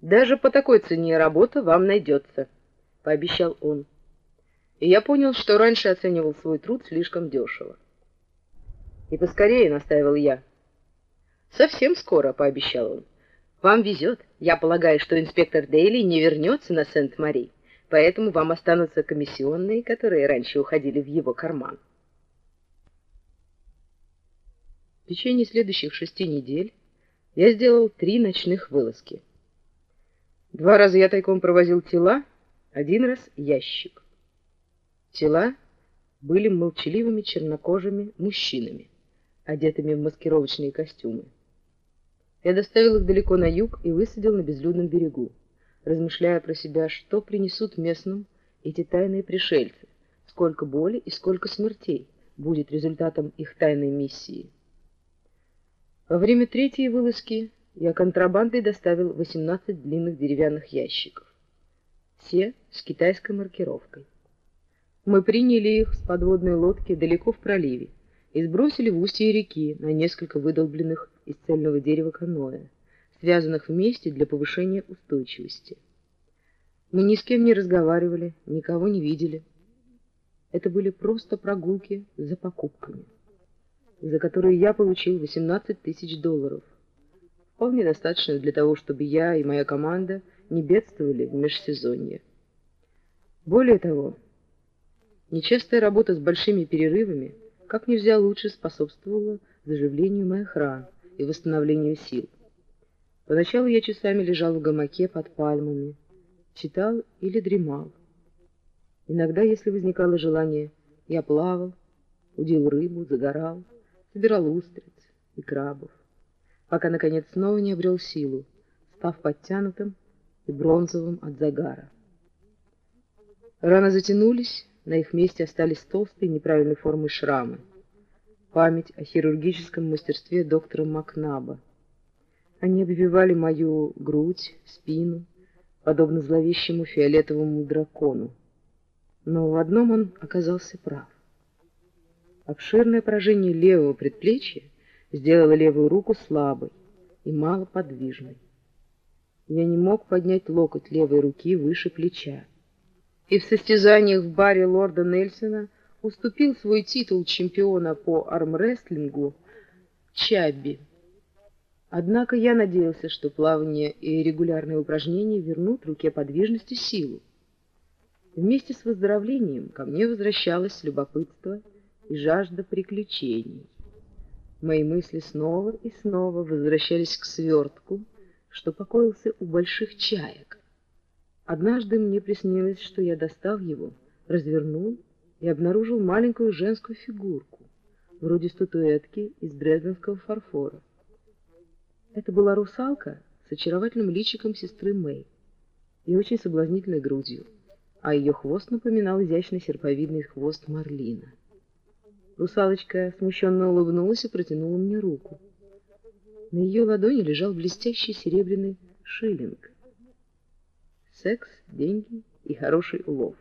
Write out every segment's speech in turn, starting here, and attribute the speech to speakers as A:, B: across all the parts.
A: Даже по такой цене работа вам найдется, — пообещал он. И я понял, что раньше оценивал свой труд слишком дешево. И поскорее, — настаивал я. Совсем скоро, — пообещал он. Вам везет. Я полагаю, что инспектор Дейли не вернется на Сент-Мари, поэтому вам останутся комиссионные, которые раньше уходили в его карман. В течение следующих шести недель я сделал три ночных вылазки. Два раза я тайком провозил тела, один раз ящик. Тела были молчаливыми чернокожими мужчинами, одетыми в маскировочные костюмы. Я доставил их далеко на юг и высадил на безлюдном берегу, размышляя про себя, что принесут местным эти тайные пришельцы, сколько боли и сколько смертей будет результатом их тайной миссии. Во время третьей вылазки я контрабандой доставил 18 длинных деревянных ящиков. Все с китайской маркировкой. Мы приняли их с подводной лодки далеко в проливе и сбросили в устье реки на несколько выдолбленных из цельного дерева каноэ, связанных вместе для повышения устойчивости. Мы ни с кем не разговаривали, никого не видели. Это были просто прогулки за покупками за которую я получил 18 тысяч долларов. Вполне достаточно для того, чтобы я и моя команда не бедствовали в межсезонье. Более того, нечастая работа с большими перерывами как нельзя лучше способствовала заживлению моих ран и восстановлению сил. Поначалу я часами лежал в гамаке под пальмами, читал или дремал. Иногда, если возникало желание, я плавал, удил рыбу, загорал собирал устриц и крабов, пока, наконец, снова не обрел силу, став подтянутым и бронзовым от загара. Раны затянулись, на их месте остались толстые неправильной формы шрамы. Память о хирургическом мастерстве доктора Макнаба. Они обвивали мою грудь, спину, подобно зловещему фиолетовому дракону. Но в одном он оказался прав. Обширное поражение левого предплечья сделало левую руку слабой и малоподвижной. Я не мог поднять локоть левой руки выше плеча. И в состязаниях в баре лорда Нельсона уступил свой титул чемпиона по армрестлингу Чабби. Однако я надеялся, что плавание и регулярные упражнения вернут руке подвижности силу. Вместе с выздоровлением ко мне возвращалось любопытство — и жажда приключений. Мои мысли снова и снова возвращались к свертку, что покоился у больших чаек. Однажды мне приснилось, что я достал его, развернул и обнаружил маленькую женскую фигурку, вроде статуэтки из дрезденского фарфора. Это была русалка с очаровательным личиком сестры Мэй и очень соблазнительной грудью, а ее хвост напоминал изящный серповидный хвост марлина. Русалочка смущенно улыбнулась и протянула мне руку. На ее ладони лежал блестящий серебряный шиллинг. Секс, деньги и хороший улов,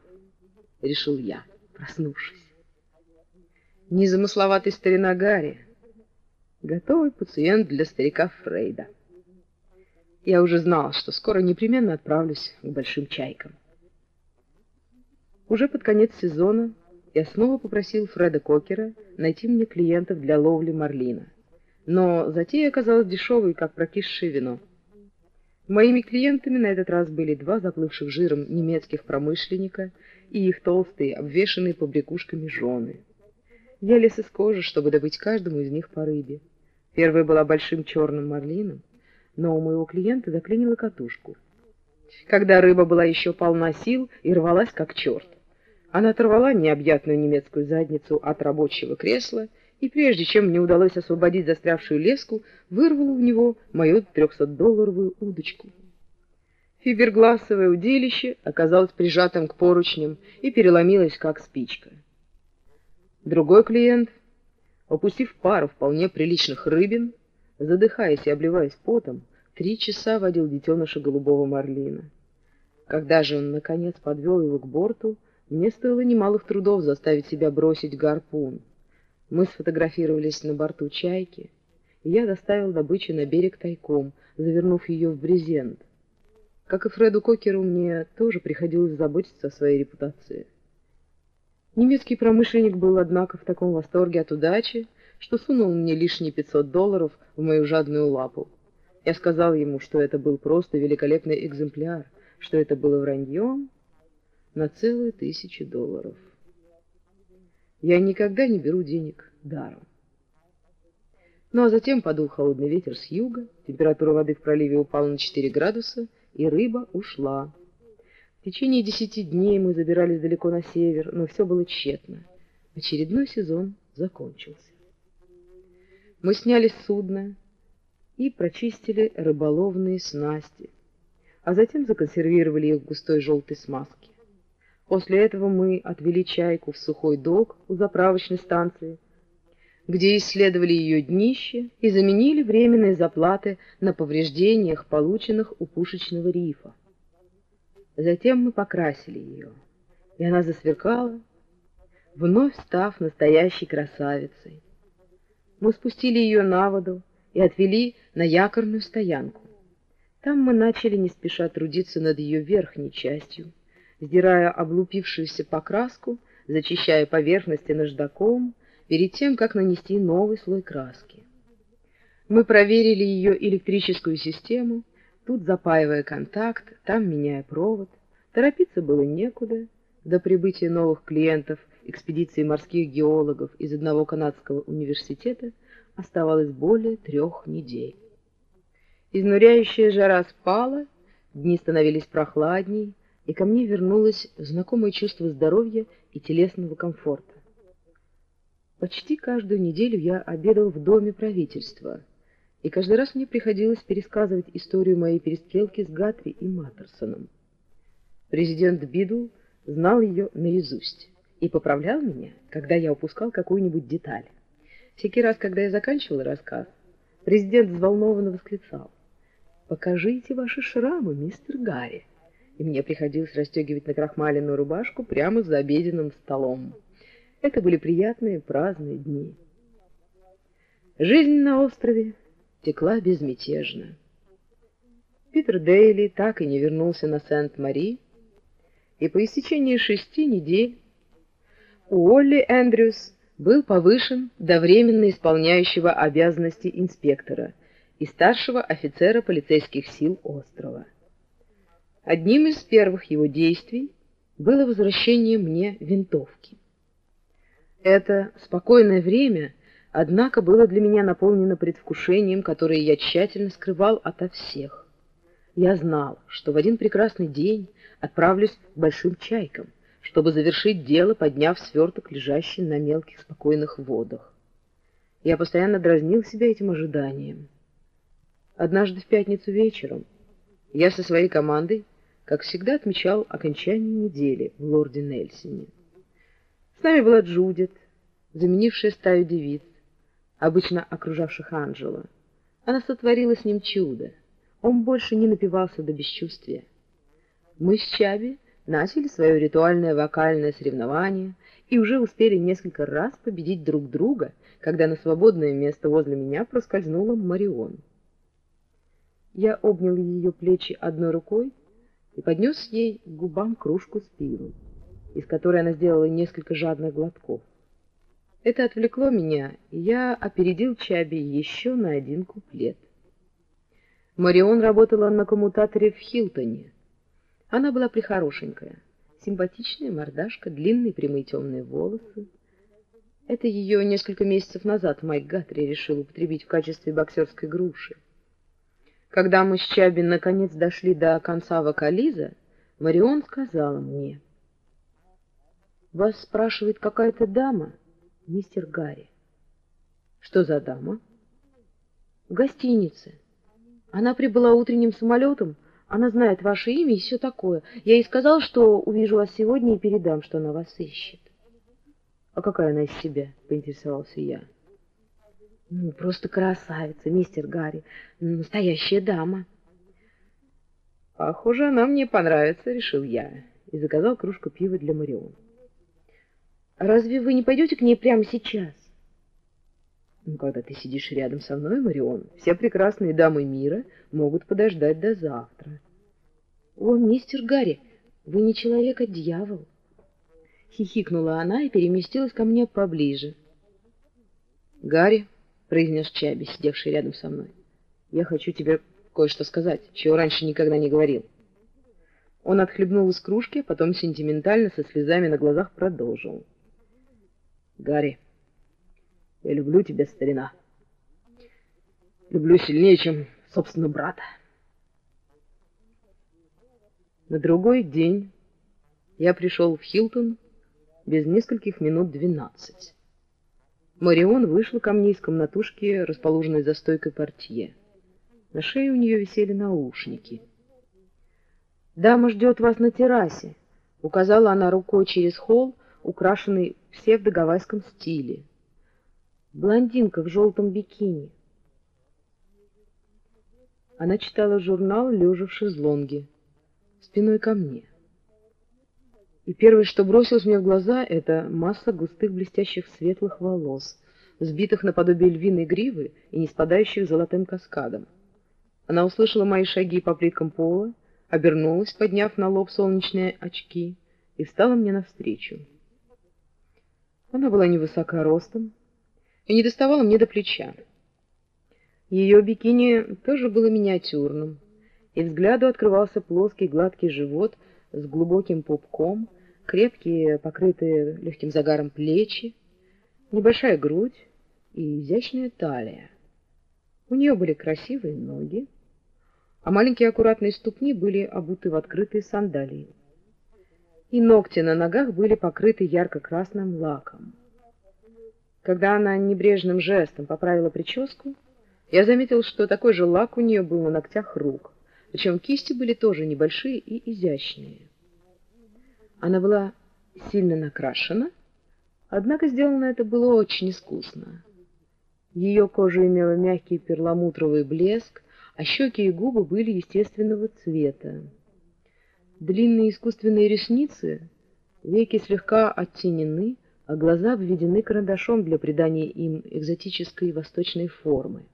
A: решил я, проснувшись. Незамысловатый старина Гарри, готовый пациент для старика Фрейда. Я уже знал, что скоро непременно отправлюсь к большим чайкам. Уже под конец сезона я снова попросил Фреда Кокера найти мне клиентов для ловли марлина. Но затея оказалась дешевой, как прокисшее вино. Моими клиентами на этот раз были два заплывших жиром немецких промышленника и их толстые, обвешанные побрякушками жены. Я лез из кожи, чтобы добыть каждому из них по рыбе. Первая была большим черным марлином, но у моего клиента заклинила катушку. Когда рыба была еще полна сил и рвалась как черт. Она оторвала необъятную немецкую задницу от рабочего кресла и, прежде чем мне удалось освободить застрявшую леску, вырвала у него мою трехсотдолларовую удочку. Фибергласовое удилище оказалось прижатым к поручням и переломилось, как спичка. Другой клиент, опустив пару вполне приличных рыбин, задыхаясь и обливаясь потом, три часа водил детеныша голубого марлина. Когда же он, наконец, подвел его к борту, мне стоило немалых трудов заставить себя бросить гарпун. Мы сфотографировались на борту «Чайки», и я доставил добычу на берег тайком, завернув ее в брезент. Как и Фреду Кокеру, мне тоже приходилось заботиться о своей репутации. Немецкий промышленник был, однако, в таком восторге от удачи, что сунул мне лишние 500 долларов в мою жадную лапу. Я сказал ему, что это был просто великолепный экземпляр, что это было враньем на целую тысячу долларов. Я никогда не беру денег даром. Ну а затем подул холодный ветер с юга, температура воды в проливе упала на 4 градуса, и рыба ушла. В течение десяти дней мы забирались далеко на север, но все было тщетно. Очередной сезон закончился. Мы сняли судно и прочистили рыболовные снасти, а затем законсервировали их в густой желтой смазке. После этого мы отвели чайку в сухой док у заправочной станции, где исследовали ее днище и заменили временные заплаты на повреждениях, полученных у пушечного рифа. Затем мы покрасили ее, и она засверкала, вновь став настоящей красавицей. Мы спустили ее на воду и отвели на якорную стоянку. Там мы начали не спеша трудиться над ее верхней частью, сдирая облупившуюся покраску, зачищая поверхности наждаком, перед тем, как нанести новый слой краски. Мы проверили ее электрическую систему, Тут запаивая контакт, там меняя провод. Торопиться было некуда. До прибытия новых клиентов экспедиции морских геологов из одного канадского университета оставалось более трех недель. Изнуряющая жара спала, дни становились прохладней, и ко мне вернулось знакомое чувство здоровья и телесного комфорта. Почти каждую неделю я обедал в доме правительства — и каждый раз мне приходилось пересказывать историю моей перестрелки с Гатри и Маттерсоном. Президент Бидл знал ее наизусть и поправлял меня, когда я упускал какую-нибудь деталь. Всякий раз, когда я заканчивал рассказ, президент взволнованно восклицал «Покажите ваши шрамы, мистер Гарри!» И мне приходилось расстегивать накрахмаленную рубашку прямо за обеденным столом. Это были приятные праздные дни. Жизнь на острове текла безмятежно. Питер Дейли так и не вернулся на Сент-Мари, и по истечении шести недель Уолли Эндрюс был повышен до временно исполняющего обязанности инспектора и старшего офицера полицейских сил острова. Одним из первых его действий было возвращение мне винтовки. Это спокойное время — однако было для меня наполнено предвкушением, которое я тщательно скрывал ото всех. Я знал, что в один прекрасный день отправлюсь к большим чайкам, чтобы завершить дело, подняв сверток, лежащий на мелких спокойных водах. Я постоянно дразнил себя этим ожиданием. Однажды в пятницу вечером я со своей командой, как всегда, отмечал окончание недели в лорде Нельсоне. С нами была Джудит, заменившая стаю девиц, обычно окружавших Анджела. Она сотворила с ним чудо. Он больше не напивался до бесчувствия. Мы с Чаби начали свое ритуальное вокальное соревнование и уже успели несколько раз победить друг друга, когда на свободное место возле меня проскользнула Марион. Я обнял ее плечи одной рукой и поднес ей к губам кружку с пивом, из которой она сделала несколько жадных глотков. Это отвлекло меня, и я опередил Чаби еще на один куплет. Марион работала на коммутаторе в Хилтоне. Она была прихорошенькая, симпатичная мордашка, длинные прямые темные волосы. Это ее несколько месяцев назад Майк Гатри решил употребить в качестве боксерской груши. Когда мы с Чаби наконец дошли до конца вокализа, Марион сказала мне, «Вас спрашивает какая-то дама?» мистер Гарри. Что за дама? В гостинице. Она прибыла утренним самолетом, она знает ваше имя и все такое. Я ей сказал, что увижу вас сегодня и передам, что она вас ищет. А какая она из себя? Поинтересовался я. Ну, просто красавица, мистер Гарри, настоящая дама. Похоже, она мне понравится, решил я, и заказал кружку пива для Мариона. Разве вы не пойдете к ней прямо сейчас? Ну, когда ты сидишь рядом со мной, Марион, все прекрасные дамы мира могут подождать до завтра. «О, мистер Гарри, вы не человек, а дьявол!» Хихикнула она и переместилась ко мне поближе. «Гарри», — произнес Чаби, сидевший рядом со мной, — «я хочу тебе кое-что сказать, чего раньше никогда не говорил». Он отхлебнул из кружки, потом сентиментально, со слезами на глазах, продолжил. «Гарри, я люблю тебя, старина. Люблю сильнее, чем, собственно, брата». На другой день я пришел в Хилтон без нескольких минут двенадцать. Марион вышла ко мне из комнатушки, расположенной за стойкой портье. На шее у нее висели наушники. «Дама ждет вас на террасе», — указала она рукой через холл, украшенный в псевдогавайском стиле. «Блондинка в желтом бикини». Она читала журнал, лежа в шезлонге спиной ко мне. И первое, что бросилось мне в глаза, это масса густых блестящих светлых волос, сбитых наподобие львиной гривы и не спадающих золотым каскадом. Она услышала мои шаги по плиткам пола, обернулась, подняв на лоб солнечные очки, и встала мне навстречу. Она была невысока ростом и не доставала мне до плеча. Ее бикини тоже было миниатюрным, и взгляду открывался плоский гладкий живот с глубоким пупком, крепкие, покрытые легким загаром плечи, небольшая грудь и изящная талия. У нее были красивые ноги, а маленькие аккуратные ступни были обуты в открытые сандалии. И ногти на ногах были покрыты ярко-красным лаком. Когда она небрежным жестом поправила прическу, я заметил, что такой же лак у нее был на ногтях рук причем кисти были тоже небольшие и изящные. Она была сильно накрашена, однако сделано это было очень искусно. Ее кожа имела мягкий перламутровый блеск, а щеки и губы были естественного цвета. Длинные искусственные ресницы, веки слегка оттенены, а глаза обведены карандашом для придания им экзотической восточной формы.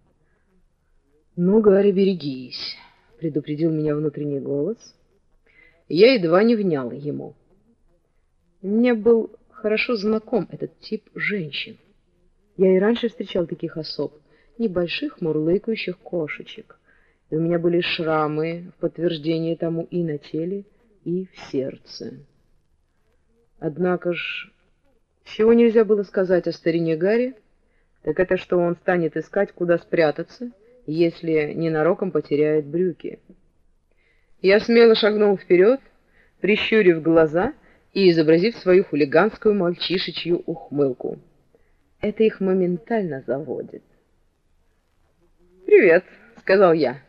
A: «Ну, Гарри, берегись!» предупредил меня внутренний голос. Я едва не внял ему. Мне был хорошо знаком этот тип женщин. Я и раньше встречал таких особ, небольших мурлыкающих кошечек. И у меня были шрамы в подтверждение тому и на теле, и в сердце. Однако ж, чего нельзя было сказать о старине Гарри, так это что он станет искать, куда спрятаться, если ненароком потеряет брюки. Я смело шагнул вперед, прищурив глаза и изобразив свою хулиганскую мальчишечью ухмылку. Это их моментально заводит. «Привет», — сказал я.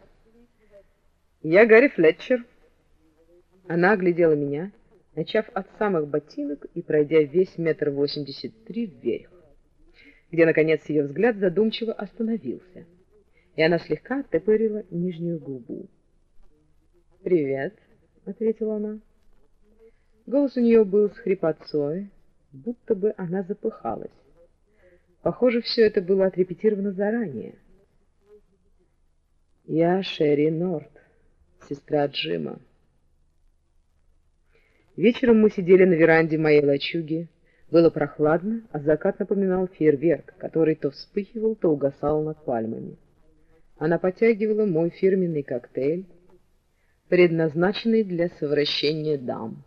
A: «Я Гарри Флетчер». Она оглядела меня, начав от самых ботинок и пройдя весь метр восемьдесят три вверх, где, наконец, ее взгляд задумчиво остановился и она слегка оттопырила нижнюю губу. «Привет», — ответила она. Голос у нее был с хрипотцой, будто бы она запыхалась. Похоже, все это было отрепетировано заранее. «Я Шерри Норт, сестра Джима». Вечером мы сидели на веранде моей лачуги. Было прохладно, а закат напоминал фейерверк, который то вспыхивал, то угасал над пальмами. Она потягивала мой фирменный коктейль, предназначенный для совращения дам.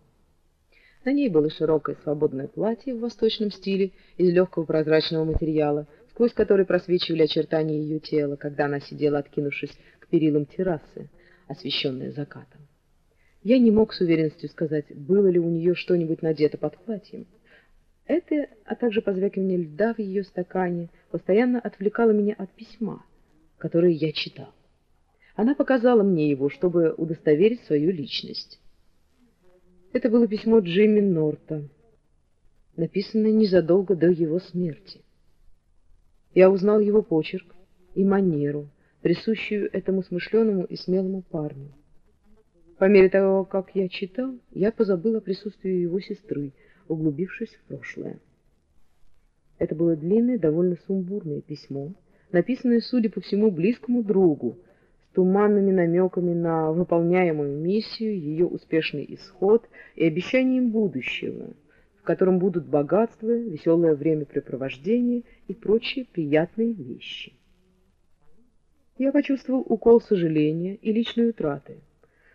A: На ней было широкое свободное платье в восточном стиле из легкого прозрачного материала, сквозь который просвечивали очертания ее тела, когда она сидела, откинувшись к перилам террасы, освещенной закатом. Я не мог с уверенностью сказать, было ли у нее что-нибудь надето под платьем. Это, а также позвякивание льда в ее стакане, постоянно отвлекало меня от письма — которые я читал. Она показала мне его, чтобы удостоверить свою личность. Это было письмо Джимми Норта, написанное незадолго до его смерти. Я узнал его почерк и манеру, присущую этому смышленому и смелому парню. По мере того, как я читал, я позабыл о присутствии его сестры, углубившись в прошлое. Это было длинное, довольно сумбурное письмо, написанное, судя по всему, близкому другу, туманными намеками на выполняемую миссию, ее успешный исход и обещанием будущего, в котором будут богатство, веселое времяпрепровождение и прочие приятные вещи. Я почувствовал укол сожаления и личной утраты.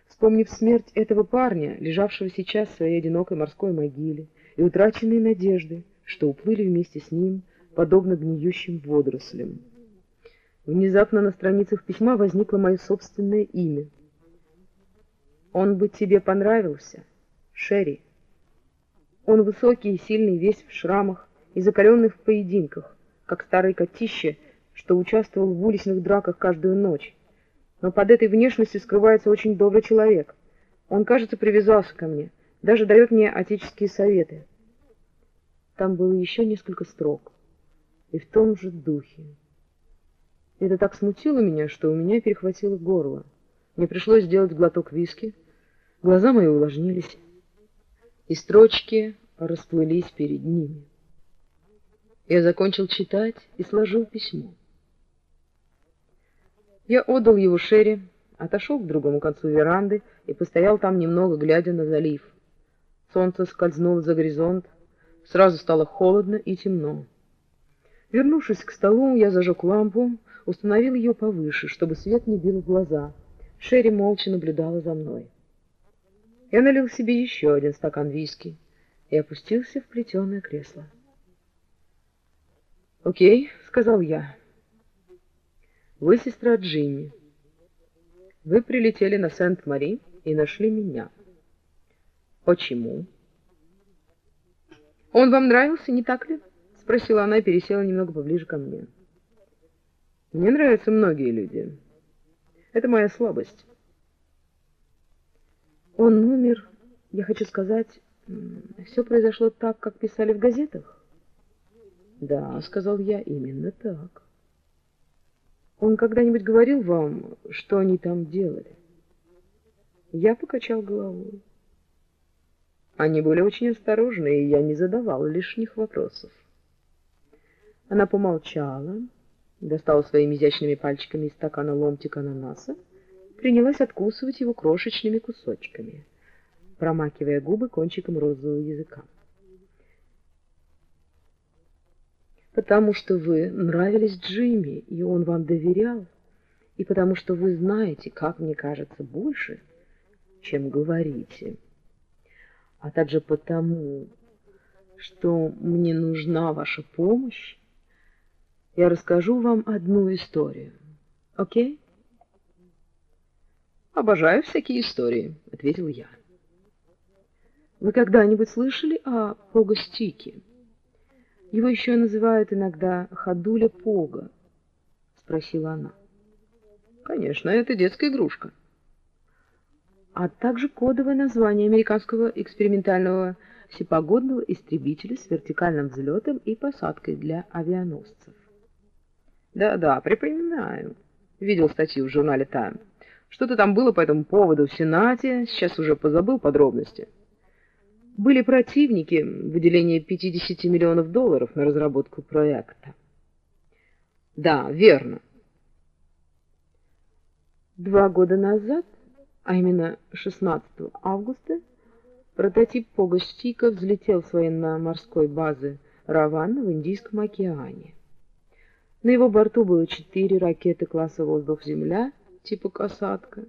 A: Вспомнив смерть этого парня, лежавшего сейчас в своей одинокой морской могиле, и утраченные надежды, что уплыли вместе с ним, подобно гниющим водорослям. Внезапно на страницах письма возникло мое собственное имя. Он бы тебе понравился, Шерри. Он высокий и сильный, весь в шрамах и закаленный в поединках, как старый котище, что участвовал в уличных драках каждую ночь. Но под этой внешностью скрывается очень добрый человек. Он, кажется, привязался ко мне, даже дает мне отеческие советы. Там было еще несколько строк, и в том же духе. Это так смутило меня, что у меня перехватило горло. Мне пришлось сделать глоток виски. Глаза мои увлажнились, и строчки расплылись перед ними. Я закончил читать и сложил письмо. Я отдал его Шерри, отошел к другому концу веранды и постоял там немного, глядя на залив. Солнце скользнуло за горизонт, сразу стало холодно и темно. Вернувшись к столу, я зажег лампу, установил ее повыше, чтобы свет не бил в глаза. Шерри молча наблюдала за мной. Я налил себе еще один стакан виски и опустился в плетеное кресло. «Окей», — сказал я. «Вы сестра Джинни. Вы прилетели на Сент-Мари и нашли меня. Почему?» «Он вам нравился, не так ли?» — спросила она и пересела немного поближе ко мне. Мне нравятся многие люди. Это моя слабость. Он умер, я хочу сказать, все произошло так, как писали в газетах. Да, сказал я, именно так. Он когда-нибудь говорил вам, что они там делали? Я покачал головой. Они были очень осторожны, и я не задавал лишних вопросов. Она помолчала, достала своими изящными пальчиками из стакана ломтик ананаса, принялась откусывать его крошечными кусочками, промакивая губы кончиком розового языка. «Потому что вы нравились Джимми, и он вам доверял, и потому что вы знаете, как мне кажется, больше, чем говорите, а также потому, что мне нужна ваша помощь, я расскажу вам одну историю. Окей? Обожаю всякие истории, ответил я. Вы когда-нибудь слышали о Погостике? Его еще называют иногда Ходуля Пога, спросила она. Конечно, это детская игрушка. А также кодовое название американского экспериментального всепогодного истребителя с вертикальным взлетом и посадкой для авианосцев. Да-да, припоминаю. Видел статью в журнале «Тайм». Что-то там было по этому поводу в Сенате, сейчас уже позабыл подробности. Были противники выделения 50 миллионов долларов на разработку проекта. Да, верно. Два года назад, а именно 16 августа, прототип Погостика взлетел с военно-морской базы Раван в Индийском океане. На его борту было четыре ракеты класса «Воздух-Земля» типа «Касатка»,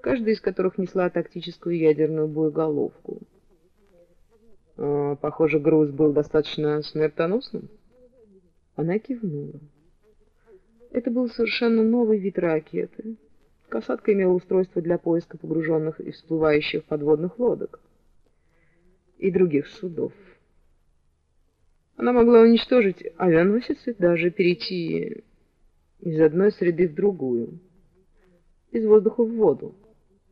A: каждая из которых несла тактическую ядерную боеголовку. А, похоже, груз был достаточно смертоносным. Она кивнула. Это был совершенно новый вид ракеты. Касатка имела устройство для поиска погруженных и всплывающих подводных лодок и других судов. Она могла уничтожить авианосец и даже перейти из одной среды в другую, из воздуха в воду,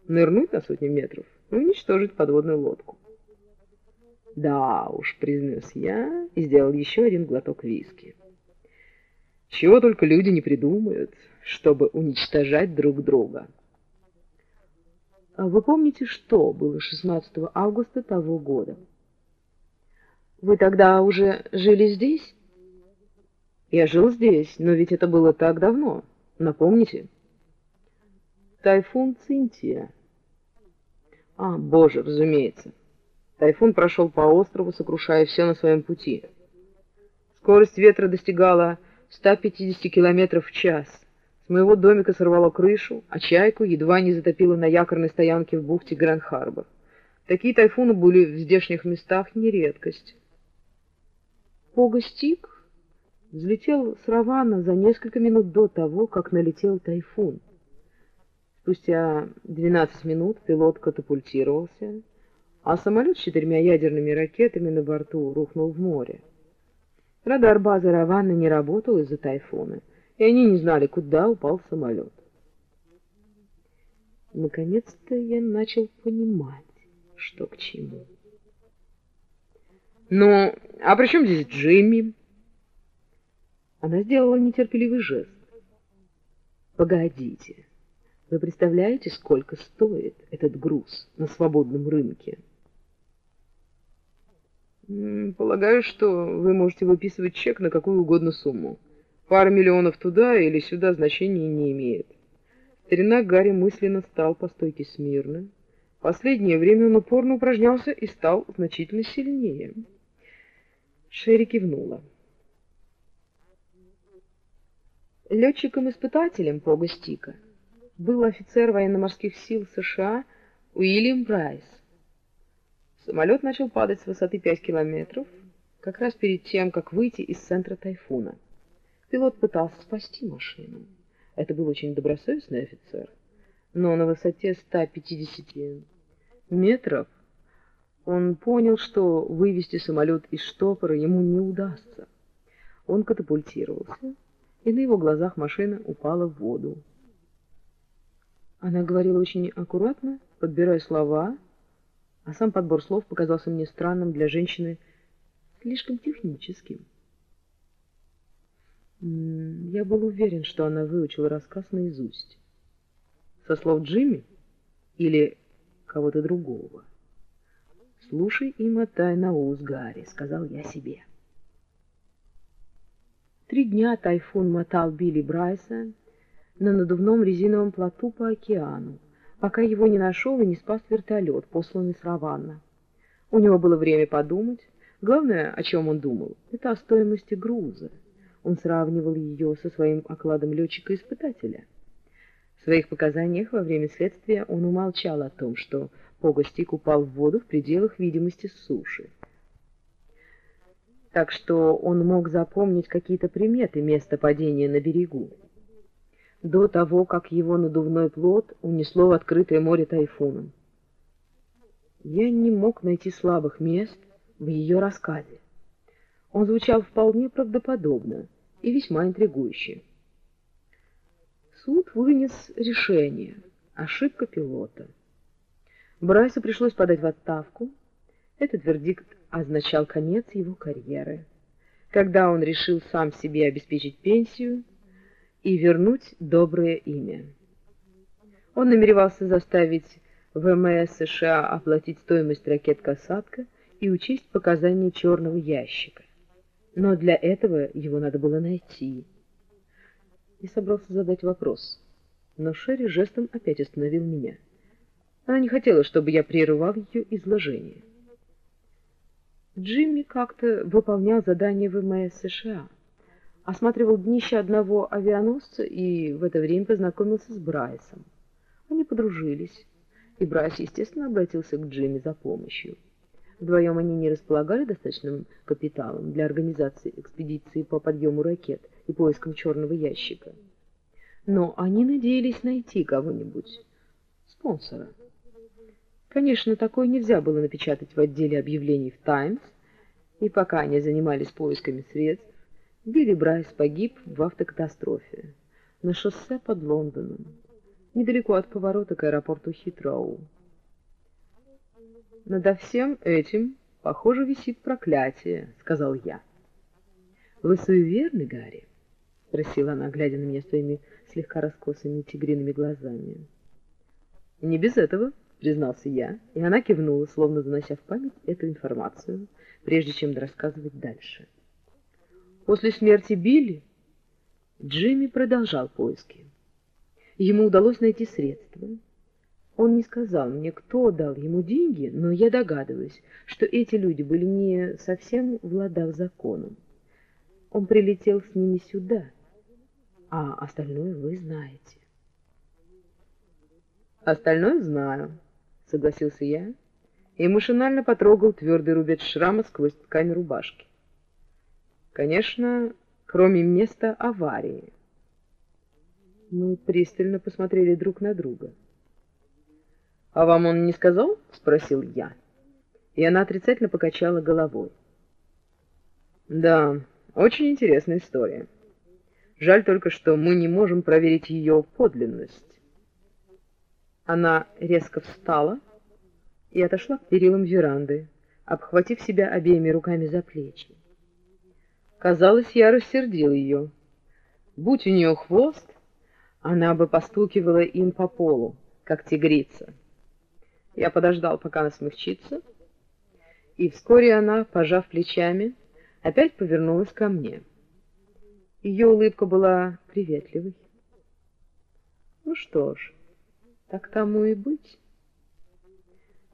A: нырнуть на сотни метров и уничтожить подводную лодку. Да уж, признаюсь я, и сделал еще один глоток виски. Чего только люди не придумают, чтобы уничтожать друг друга. А вы помните, что было 16 августа того года? Вы тогда уже жили здесь? Я жил здесь, но ведь это было так давно. Напомните? Тайфун Цинтия. А, боже, разумеется. Тайфун прошел по острову, сокрушая все на своем пути. Скорость ветра достигала 150 километров в час. С моего домика сорвало крышу, а чайку едва не затопило на якорной стоянке в бухте Гранд-Харбор. Такие тайфуны были в здешних местах не редкость. Погостик взлетел с Равана за несколько минут до того, как налетел тайфун. Спустя 12 минут пилот катапультировался, а самолет с четырьмя ядерными ракетами на борту рухнул в море. Радар базы Раванна не работал из-за тайфуна, и они не знали, куда упал самолет. Наконец-то я начал понимать, что к чему. «Ну, а при чем здесь Джимми?» Она сделала нетерпеливый жест. «Погодите, вы представляете, сколько стоит этот груз на свободном рынке?» Полагаю, что вы можете выписывать чек на какую угодно сумму. Пара миллионов туда или сюда значения не имеет. Старина Гарри мысленно стал по стойке смирно. Последнее время он упорно упражнялся и стал значительно сильнее. Шерри кивнула. Летчиком-испытателем Пога Стика был офицер военно-морских сил США Уильям Брайс. Самолет начал падать с высоты 5 километров, как раз перед тем, как выйти из центра тайфуна. Пилот пытался спасти машину. Это был очень добросовестный офицер. Но на высоте 150 метров он понял, что вывести самолет из штопора ему не удастся. Он катапультировался, и на его глазах машина упала в воду. Она говорила очень аккуратно, подбирая слова, а сам подбор слов показался мне странным для женщины слишком техническим. Я был уверен, что она выучила рассказ наизусть. Со слов Джимми или кого-то другого. «Слушай и мотай на ус, Гарри», — сказал я себе. Три дня тайфун мотал Билли Брайса на надувном резиновом плоту по океану пока его не нашел и не спас вертолет, посланный с Раванна. У него было время подумать. Главное, о чем он думал, это о стоимости груза. Он сравнивал ее со своим окладом летчика-испытателя. В своих показаниях во время следствия он умолчал о том, что Погостик упал в воду в пределах видимости суши. Так что он мог запомнить какие-то приметы места падения на берегу до того, как его надувной плод унесло в открытое море тайфуном. Я не мог найти слабых мест в ее рассказе. Он звучал вполне правдоподобно и весьма интригующе. Суд вынес решение. Ошибка пилота. Брайсу пришлось подать в отставку. Этот вердикт означал конец его карьеры. Когда он решил сам себе обеспечить пенсию, и вернуть доброе имя. Он намеревался заставить ВМС США оплатить стоимость ракет «Касатка» и учесть показания черного ящика. Но для этого его надо было найти. И собрался задать вопрос, но Шерри жестом опять остановил меня. Она не хотела, чтобы я прерывал ее изложение. Джимми как-то выполнял задание ВМС США — осматривал днище одного авианосца и в это время познакомился с Брайсом. Они подружились, и Брайс, естественно, обратился к Джимми за помощью. Вдвоем они не располагали достаточным капиталом для организации экспедиции по подъему ракет и поискам черного ящика. Но они надеялись найти кого-нибудь, спонсора. Конечно, такое нельзя было напечатать в отделе объявлений в «Таймс», и пока они занимались поисками средств, Билли Брайс погиб в автокатастрофе на шоссе под Лондоном, недалеко от поворота к аэропорту Хитроу. «Надо всем этим, похоже, висит проклятие», — сказал я. «Вы суеверны, Гарри?» — спросила она, глядя на меня своими слегка раскосыми тигриными глазами. «Не без этого», — признался я, и она кивнула, словно занося в память эту информацию, прежде чем рассказывать дальше. После смерти Билли Джимми продолжал поиски. ему удалось найти средства. Он не сказал мне, кто дал ему деньги, но я догадываюсь, что эти люди были не совсем в ладах законом. Он прилетел с ними сюда, а остальное вы знаете.
B: Остальное знаю, согласился я и машинально потрогал твердый рубец шрама сквозь ткань рубашки. Конечно, кроме места аварии.
A: Мы пристально посмотрели друг на друга.
B: «А вам он не сказал?» — спросил я. И она отрицательно покачала головой. «Да, очень интересная история. Жаль только, что мы не можем проверить ее подлинность». Она резко встала и отошла к перилам веранды, обхватив себя обеими руками за плечи. Казалось, я рассердил ее. Будь у нее хвост, она бы постукивала им по полу, как тигрица. Я подождал, пока она смягчится, и вскоре она, пожав плечами, опять повернулась ко мне. Ее улыбка была приветливой. Ну что ж, так тому и быть.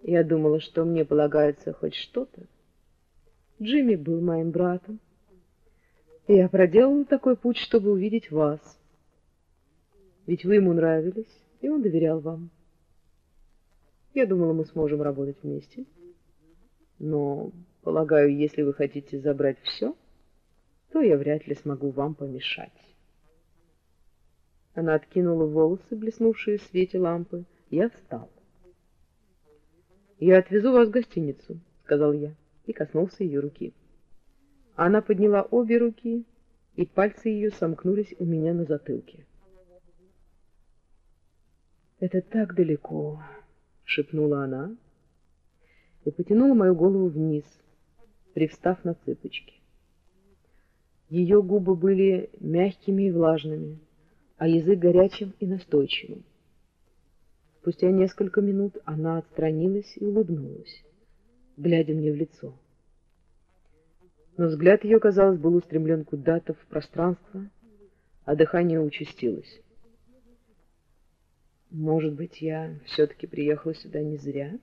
B: Я думала, что мне полагается хоть что-то. Джимми был моим братом. Я проделала такой путь, чтобы увидеть вас. Ведь вы ему нравились, и он доверял вам. Я думала, мы сможем работать вместе. Но, полагаю, если вы хотите забрать все, то я вряд ли смогу вам помешать. Она откинула волосы, блеснувшие в свете лампы. Я встал. «Я отвезу вас в гостиницу», — сказал я, и коснулся ее руки. Она подняла обе руки, и пальцы ее сомкнулись у меня на затылке. «Это так далеко», шепнула она и потянула мою голову вниз, привстав на цыпочки. Ее губы были мягкими и влажными, а язык горячим и настойчивым. Спустя несколько минут она отстранилась и улыбнулась, глядя мне в лицо. Но взгляд ее, казалось, был устремлен куда-то в пространство, а дыхание участилось. Может быть, я все-таки приехала сюда не зря?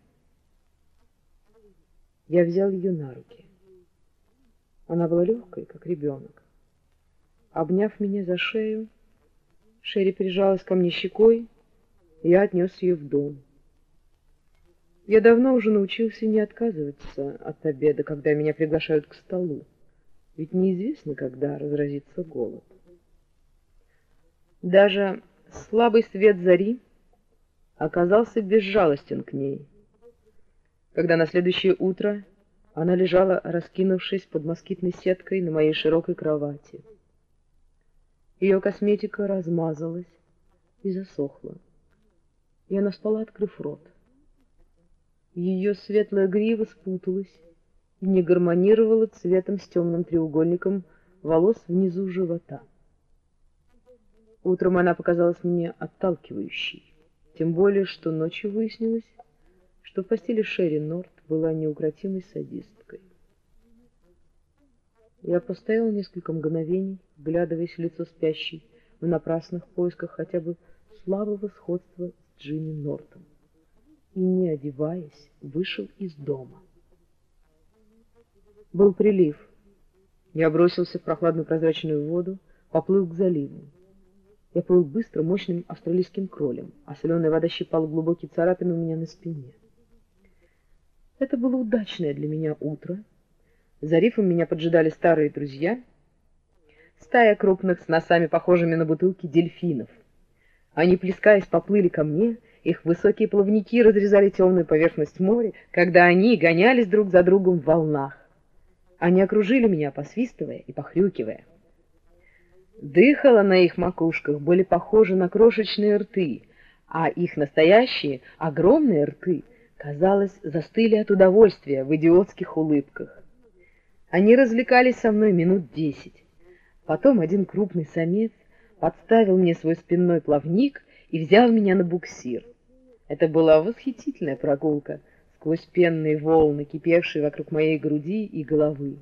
B: Я взял ее на руки. Она была легкой, как ребенок. Обняв меня за шею, Шерри прижалась ко мне щекой, и я отнес ее в дом. Я давно уже научился не отказываться от обеда, когда меня приглашают к столу, ведь неизвестно, когда разразится голод. Даже слабый свет зари — оказался безжалостен к ней. Когда на следующее утро она лежала, раскинувшись под москитной сеткой на моей широкой кровати. Ее косметика размазалась и засохла, и она спала, открыв рот. Ее светлая грива спуталась и не гармонировала цветом с темным треугольником волос внизу живота. Утром она показалась мне отталкивающей. Тем более, что ночью выяснилось, что в постели Шерри Норт была неукротимой садисткой. Я постоял несколько мгновений, вглядываясь в лицо спящей, в напрасных поисках хотя бы слабого сходства с Джимми Нортом, и, не одеваясь, вышел из дома. Был прилив. Я бросился в прохладную прозрачную воду, поплыл к заливу. Я плыл быстро, мощным австралийским кролем, а соленая вода щипала глубокие царапины у меня на спине. Это было удачное для меня утро. За рифом меня поджидали старые друзья. Стая крупных с носами, похожими на бутылки дельфинов. Они, плескаясь, поплыли ко мне, их высокие плавники разрезали темную поверхность моря, когда они гонялись друг за другом в волнах. Они окружили меня, посвистывая и похрюкивая. Дыхала на их макушках были похожи на крошечные рты, а их настоящие огромные рты, казалось, застыли от удовольствия в идиотских улыбках. Они развлекались со мной минут десять. Потом один крупный самец подставил мне свой спинной плавник и взял меня на буксир. Это была восхитительная прогулка сквозь пенные волны, кипевшие вокруг моей груди и головы.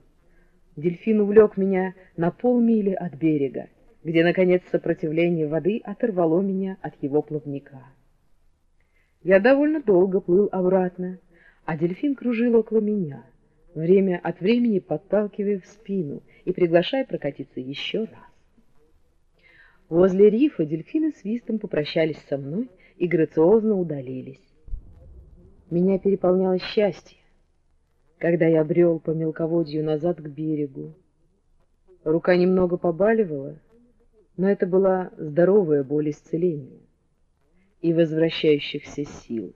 B: Дельфин увлек меня на полмили от берега, где, наконец, сопротивление воды оторвало меня от его плавника. Я довольно долго плыл обратно, а дельфин кружил около меня, время от времени подталкивая в спину и приглашая прокатиться еще раз. Возле рифа дельфины свистом попрощались со мной и грациозно удалились. Меня переполняло счастье, когда я брел по мелководью назад к берегу. Рука немного побаливала, но это была здоровая боль исцеления и возвращающихся сил.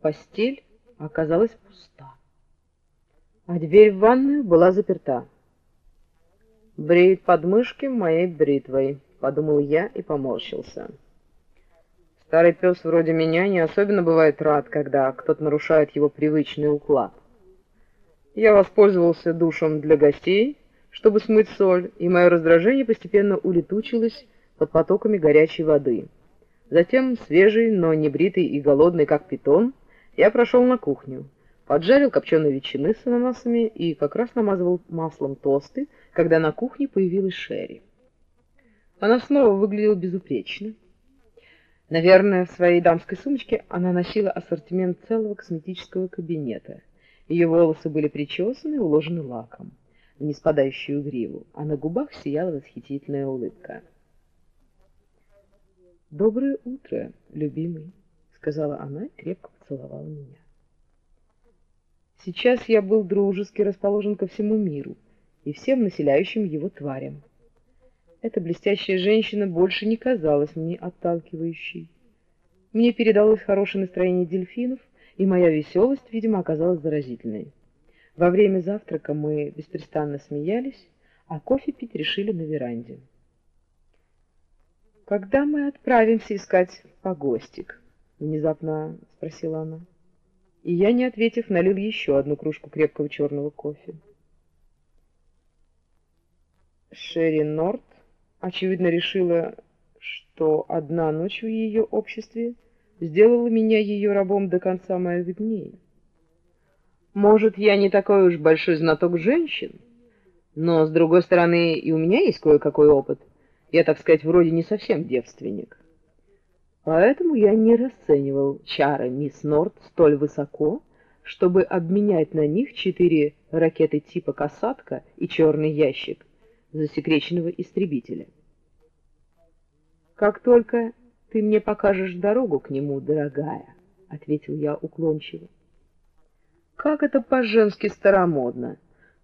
B: Постель оказалась пуста, а дверь в ванную была заперта. «Бреет подмышки моей бритвой», — подумал я и поморщился. Старый пес вроде меня не особенно бывает рад, когда кто-то нарушает его привычный уклад. Я воспользовался душем для гостей, чтобы смыть соль, и мое раздражение постепенно улетучилось под потоками горячей воды. Затем, свежий, но не бритый и голодный, как питон, я прошел на кухню, поджарил копченой ветчины с ананасами и как раз намазывал маслом тосты, когда на кухне появилась Шерри. Она снова выглядела безупречно. Наверное, в своей дамской сумочке она носила ассортимент целого косметического кабинета. Ее волосы были причесаны и уложены лаком в неспадающую гриву, а на губах сияла восхитительная улыбка. «Доброе утро, любимый», — сказала она и крепко поцеловала меня. Сейчас я был дружески расположен ко всему миру и всем населяющим его тварям. Эта блестящая женщина больше не казалась мне отталкивающей. Мне передалось хорошее настроение дельфинов, и моя веселость, видимо, оказалась заразительной. Во время завтрака мы беспрестанно смеялись, а кофе пить решили на веранде. «Когда мы отправимся искать погостик?» — внезапно спросила она. И я, не ответив, налил еще одну кружку крепкого черного кофе. Шерри Норт очевидно, решила, что одна ночь в ее обществе сделала меня ее рабом до конца моих дней. Может, я не такой уж большой знаток женщин, но, с другой стороны, и у меня есть кое-какой опыт. Я, так сказать, вроде не совсем девственник. Поэтому я не расценивал чары мисс Норт столь высоко, чтобы обменять на них четыре ракеты типа «Касатка» и «Черный ящик» засекреченного истребителя. «Как только ты мне покажешь дорогу к нему, дорогая», — ответил я уклончиво. «Как это по-женски старомодно!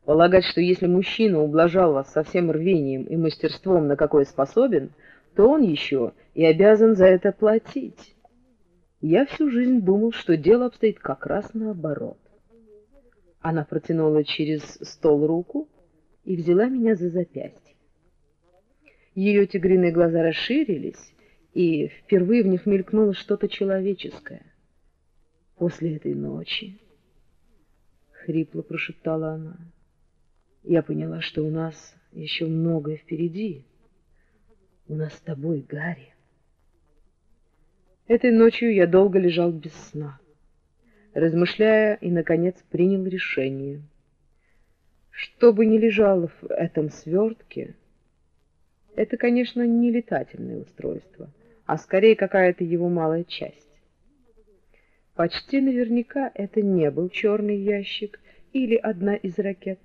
B: Полагать, что если мужчина ублажал вас со всем рвением и мастерством, на какое способен, то он еще и обязан за это платить. Я всю жизнь думал, что дело обстоит как раз наоборот. Она протянула через стол руку и взяла меня за запястье. Ее тигриные глаза расширились, и впервые в них мелькнуло что-то человеческое. После этой ночи, — хрипло прошептала она, — я поняла, что у нас еще многое впереди. У нас с тобой, Гарри. Этой ночью я долго лежал без сна, размышляя и, наконец, принял решение. Что бы ни лежало в этом свертке, это, конечно, не летательное устройство, а скорее какая-то его малая часть. Почти наверняка это не был черный ящик или одна из ракет.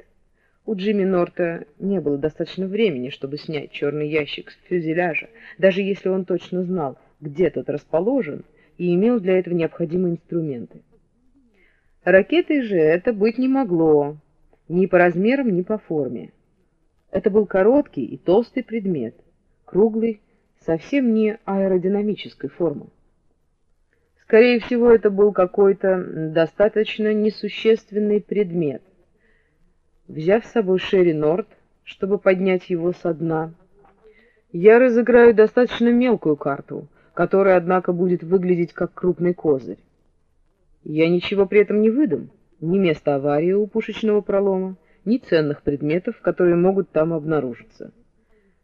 B: У Джимми Норта не было достаточно времени, чтобы снять черный ящик с фюзеляжа, даже если он точно знал, где тот расположен, и имел для этого необходимые инструменты. Ракетой же это быть не могло, ни по размерам, ни по форме. Это был короткий и толстый предмет, круглый, совсем не аэродинамической формы. Скорее всего, это был какой-то достаточно несущественный предмет. Взяв с собой Шерри Норт, чтобы поднять его со дна, я разыграю достаточно мелкую карту, которая, однако, будет выглядеть как крупный козырь. Я ничего при этом не выдам, ни место аварии у пушечного пролома, ни ценных предметов, которые могут там обнаружиться.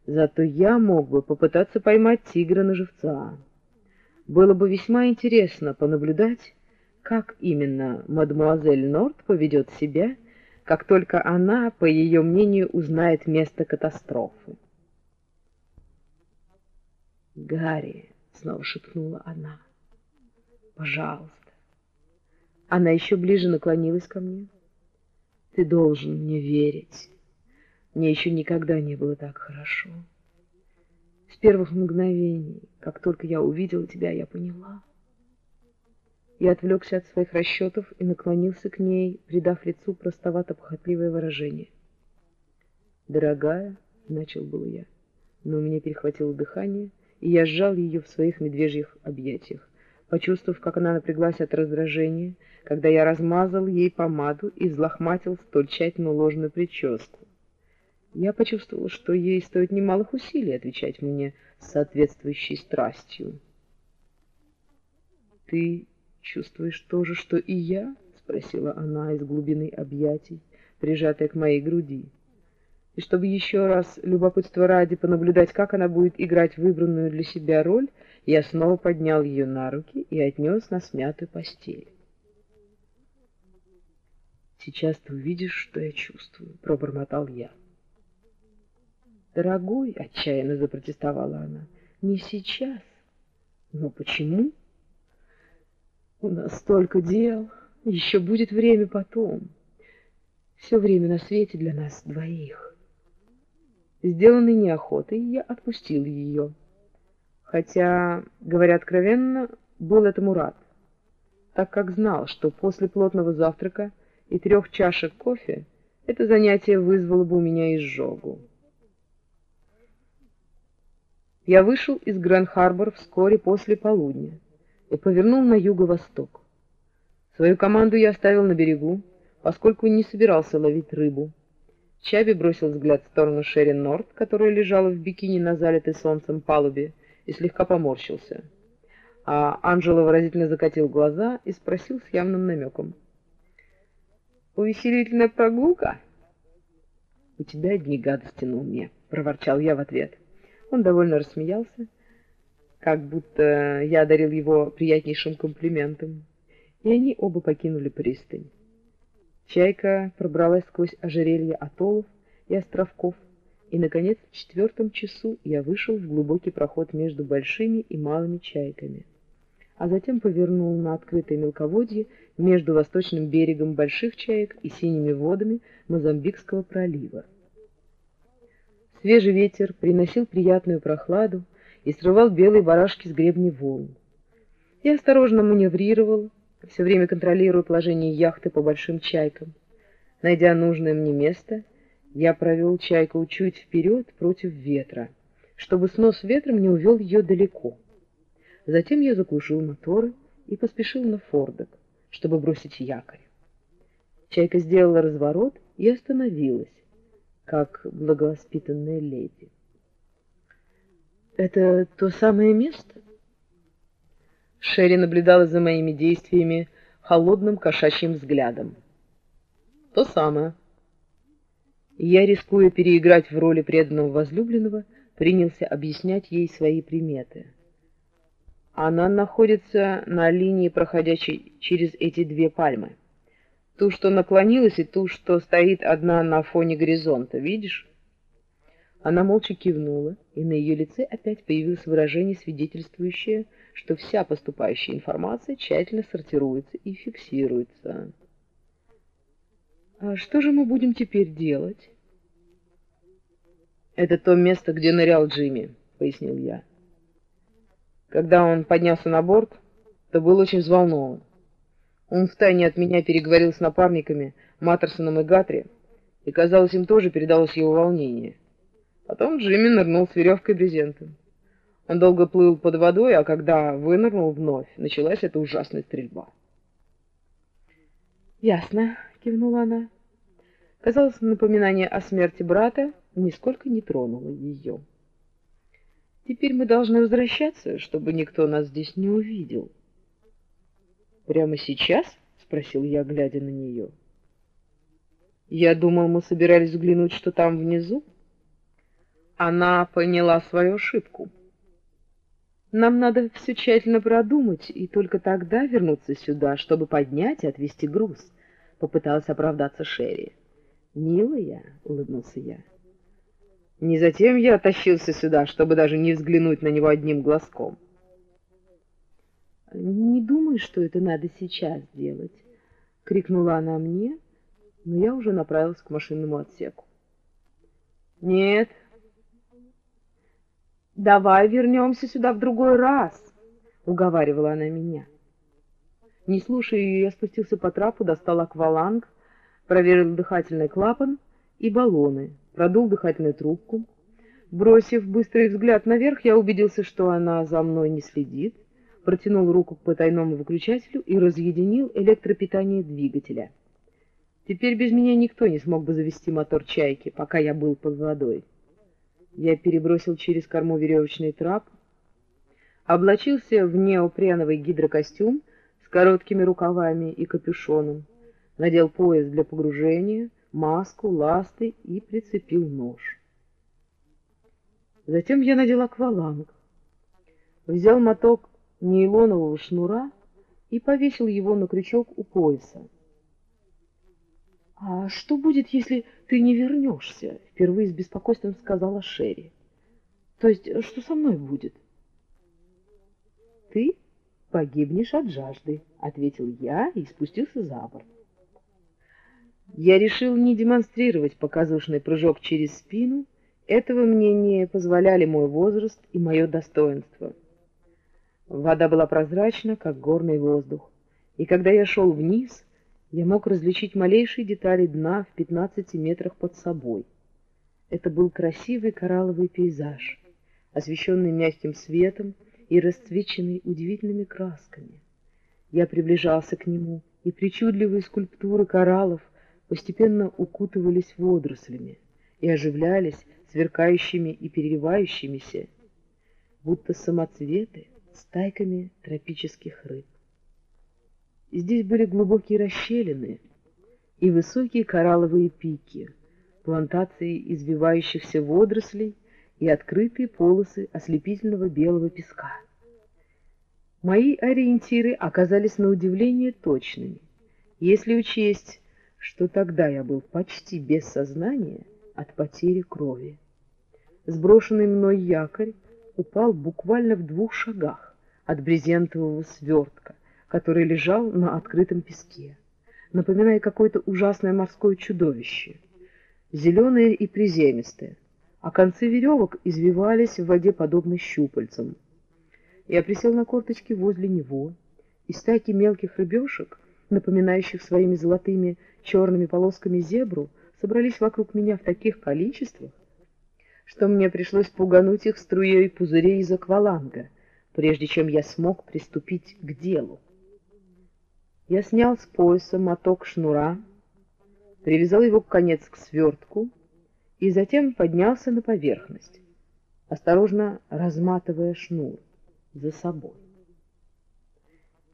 B: Зато я мог бы попытаться поймать тигра на живца. Было бы весьма интересно понаблюдать, как именно мадемуазель Норт поведет себя, как только она, по ее мнению, узнает место катастрофы. «Гарри!» — снова шепнула она. «Пожалуйста!» Она еще ближе наклонилась ко мне. «Ты должен мне верить. Мне еще никогда не было так хорошо. С первых мгновений, как только я увидела тебя, я поняла». Я отвлекся от своих расчетов и наклонился к ней, придав лицу простовато-похотливое выражение. «Дорогая», — начал был я, но у меня перехватило дыхание, и я сжал ее в своих медвежьих объятиях, почувствовав, как она напряглась от раздражения, когда я размазал ей помаду и взлохматил столь тщательно уложенную прическу. Я почувствовал, что ей стоит немалых усилий отвечать мне с соответствующей страстью. «Ты «Чувствуешь то же, что и я?» — спросила она из глубины объятий, прижатая к моей груди. И чтобы еще раз, любопытство ради, понаблюдать, как она будет играть выбранную для себя роль, я снова поднял ее на руки и отнес на смятую постель. «Сейчас ты увидишь, что я чувствую», — пробормотал я. «Дорогой», — отчаянно запротестовала она, — «не сейчас». «Но почему?» У нас столько дел, еще будет время потом. Все время на свете для нас двоих. Сделанный неохотой, я отпустил ее. Хотя, говоря откровенно, был этому рад, так как знал, что после плотного завтрака и трех чашек кофе это занятие вызвало бы у меня изжогу. Я вышел из Гранд-Харбор вскоре после полудня и повернул на юго-восток. Свою команду я оставил на берегу, поскольку не собирался ловить рыбу. Чаби бросил взгляд в сторону Шерри Норт, которая лежала в бикини на залитой солнцем палубе, и слегка поморщился. А Анджело выразительно закатил глаза и спросил с явным намеком. «Увеселительная прогулка?» «У тебя одни гадости на уме», — проворчал я в ответ. Он довольно рассмеялся, как будто я одарил его приятнейшим комплиментом, и они оба покинули пристань. Чайка пробралась сквозь ожерелье атоллов и островков, и, наконец, в четвертом часу я вышел в глубокий проход между большими и малыми чайками, а затем повернул на открытое мелководье между восточным берегом больших чаек и синими водами Мозамбикского пролива. Свежий ветер приносил приятную прохладу, и срывал белые барашки с гребней волн. Я осторожно маневрировал, все время контролируя положение яхты по большим чайкам. Найдя нужное мне место, я провел чайку чуть вперед против ветра, чтобы снос ветром не увел ее далеко. Затем я заглушил моторы и поспешил на фордок, чтобы бросить якорь. Чайка сделала разворот и остановилась, как благовоспитанная леди. Это то самое место? Шерри наблюдала за моими действиями холодным кошачьим взглядом. То самое. я, рискуя переиграть в роли преданного возлюбленного, принялся объяснять ей свои приметы. Она находится на линии, проходящей через эти две пальмы. Ту, что наклонилась, и ту, что стоит одна на фоне горизонта. Видишь? Она молча кивнула, и на ее лице опять появилось выражение, свидетельствующее, что вся поступающая информация тщательно сортируется и фиксируется. «А что же мы будем теперь делать?» «Это то место, где нырял Джимми», — пояснил я. Когда он поднялся на борт, то был очень взволнован. Он втайне от меня переговорил с напарниками Маттерсоном и Гатри, и, казалось, им тоже передалось его волнение. Потом Джимми нырнул с веревкой брезентом. Он долго плыл под водой, а когда вынырнул вновь, началась эта ужасная стрельба. «Ясно», — кивнула она. Казалось, напоминание о смерти брата нисколько не тронуло ее. «Теперь мы должны возвращаться, чтобы никто нас здесь не увидел». «Прямо сейчас?» — спросил я, глядя на нее. «Я думал, мы собирались взглянуть, что там внизу». Она поняла свою ошибку. Нам надо все тщательно продумать и только тогда вернуться сюда, чтобы поднять и отвезти груз, — попыталась оправдаться Шерри. «Милая», — улыбнулся я, — Не затем я тащился сюда, чтобы даже не взглянуть на него одним глазком.
A: «Не думаю, что это надо сейчас делать», — крикнула она мне, но я уже направилась к машинному отсеку.
B: «Нет, давай вернемся сюда в другой раз», — уговаривала она меня. Не слушая ее, я спустился по трапу, достал акваланг, проверил дыхательный клапан и баллоны, продул дыхательную трубку. Бросив быстрый взгляд наверх, я убедился, что она за мной не следит, протянул руку к потайному выключателю и разъединил электропитание двигателя. Теперь без меня никто не смог бы завести мотор «Чайки», пока я был под водой. Я перебросил через корму веревочный трап, облачился в неопреновый гидрокостюм с короткими рукавами и капюшоном, надел пояс для погружения, маску, ласты и прицепил нож. Затем я надел акваланг, взял моток нейлонового шнура и повесил его на крючок у пояса. «А что будет, если ты не вернешься?» — впервые с беспокойством сказала Шерри. «То есть, что со мной будет?» «Ты погибнешь от жажды», — ответил я и спустился за борт. Я решил не демонстрировать показушный прыжок через спину, этого мне не позволяли мой возраст и мое достоинство. Вода была прозрачна, как горный воздух, и когда я шел вниз, я мог различить малейшие детали дна в 15 метрах под собой. Это был красивый коралловый пейзаж, освещенный мягким светом и расцвеченный удивительными красками. Я приближался к нему, и причудливые скульптуры кораллов постепенно укутывались водорослями и оживлялись сверкающими и переливающимися, будто самоцветы, стайками тропических рыб. Здесь были глубокие расщелины и высокие коралловые пики, плантации извивающихся водорослей и открытые полосы ослепительного белого песка. Мои ориентиры оказались на удивление точными, если учесть, что тогда я был почти без сознания от потери крови. Сброшенный мной якорь упал буквально в двух шагах от брезентового свертка, который лежал на открытом песке, напоминая какое-то ужасное морское чудовище, зеленое и приземистое, а концы веревок извивались в воде подобно щупальцам. Я присел на корточки возле него, и стайки мелких рыбешек, напоминающих своими золотыми черными полосками зебру, собрались вокруг меня в таких количествах, что мне пришлось пугануть их струей пузырей из акваланга, прежде чем я смог приступить к делу. Я снял с пояса моток шнура, привязал его к конец к свертку и затем поднялся на поверхность, осторожно разматывая шнур за собой.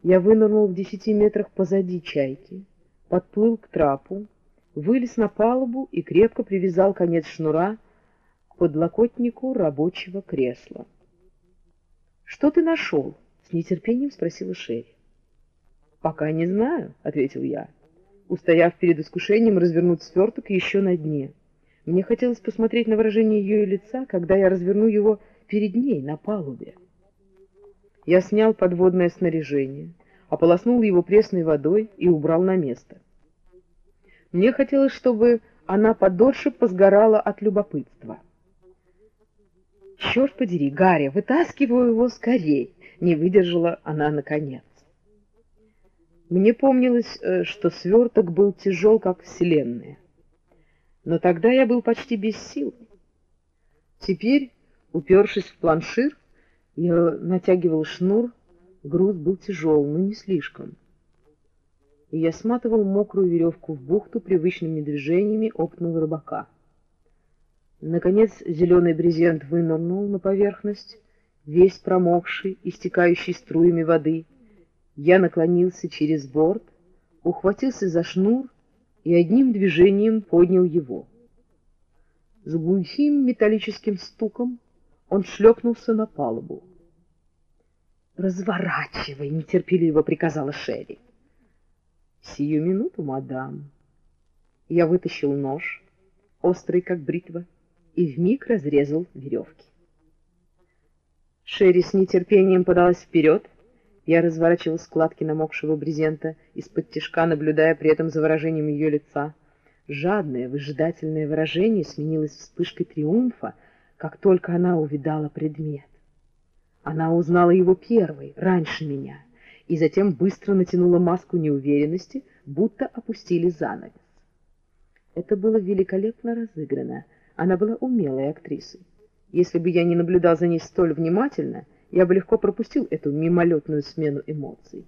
B: Я вынырнул в десяти метрах позади чайки, подплыл к трапу, вылез на палубу и крепко привязал конец шнура подлокотнику рабочего кресла. «Что ты нашел?» — с нетерпением спросила Шерри. «Пока не знаю», — ответил я, устояв перед искушением развернуть сверток еще на дне. Мне хотелось посмотреть на выражение ее лица, когда я разверну его перед ней на палубе. Я снял подводное снаряжение, ополоснул его пресной водой и убрал на место. Мне хотелось, чтобы она подольше позгорала от любопытства. «Черт подери, Гарри, вытаскиваю его скорей!» — не выдержала она наконец. Мне помнилось, э, что сверток был тяжел, как вселенная. Но тогда я был почти без сил. Теперь, упершись в планшир, я натягивал шнур, груз был тяжел, но не слишком. И я сматывал мокрую веревку в бухту привычными движениями опытного рыбака. Наконец зеленый брезент вынырнул на поверхность, весь промокший, истекающий струями воды. Я наклонился через борт, ухватился за шнур и одним движением поднял его. С глухим металлическим стуком он шлепнулся на палубу. «Разворачивай!» — нетерпеливо приказала Шерри. «Сию минуту, мадам». Я вытащил нож, острый, как бритва, и вмиг разрезал веревки. Шерри с нетерпением подалась вперед. Я разворачивал складки намокшего брезента, из-под тишка наблюдая при этом за выражением ее лица. Жадное, выжидательное выражение сменилось вспышкой триумфа, как только она увидала предмет. Она узнала его первой, раньше меня, и затем быстро натянула маску неуверенности, будто опустили занавес. Это было великолепно разыграно. Она была умелой актрисой. Если бы я не наблюдал за ней столь внимательно, я бы легко пропустил эту мимолетную смену эмоций.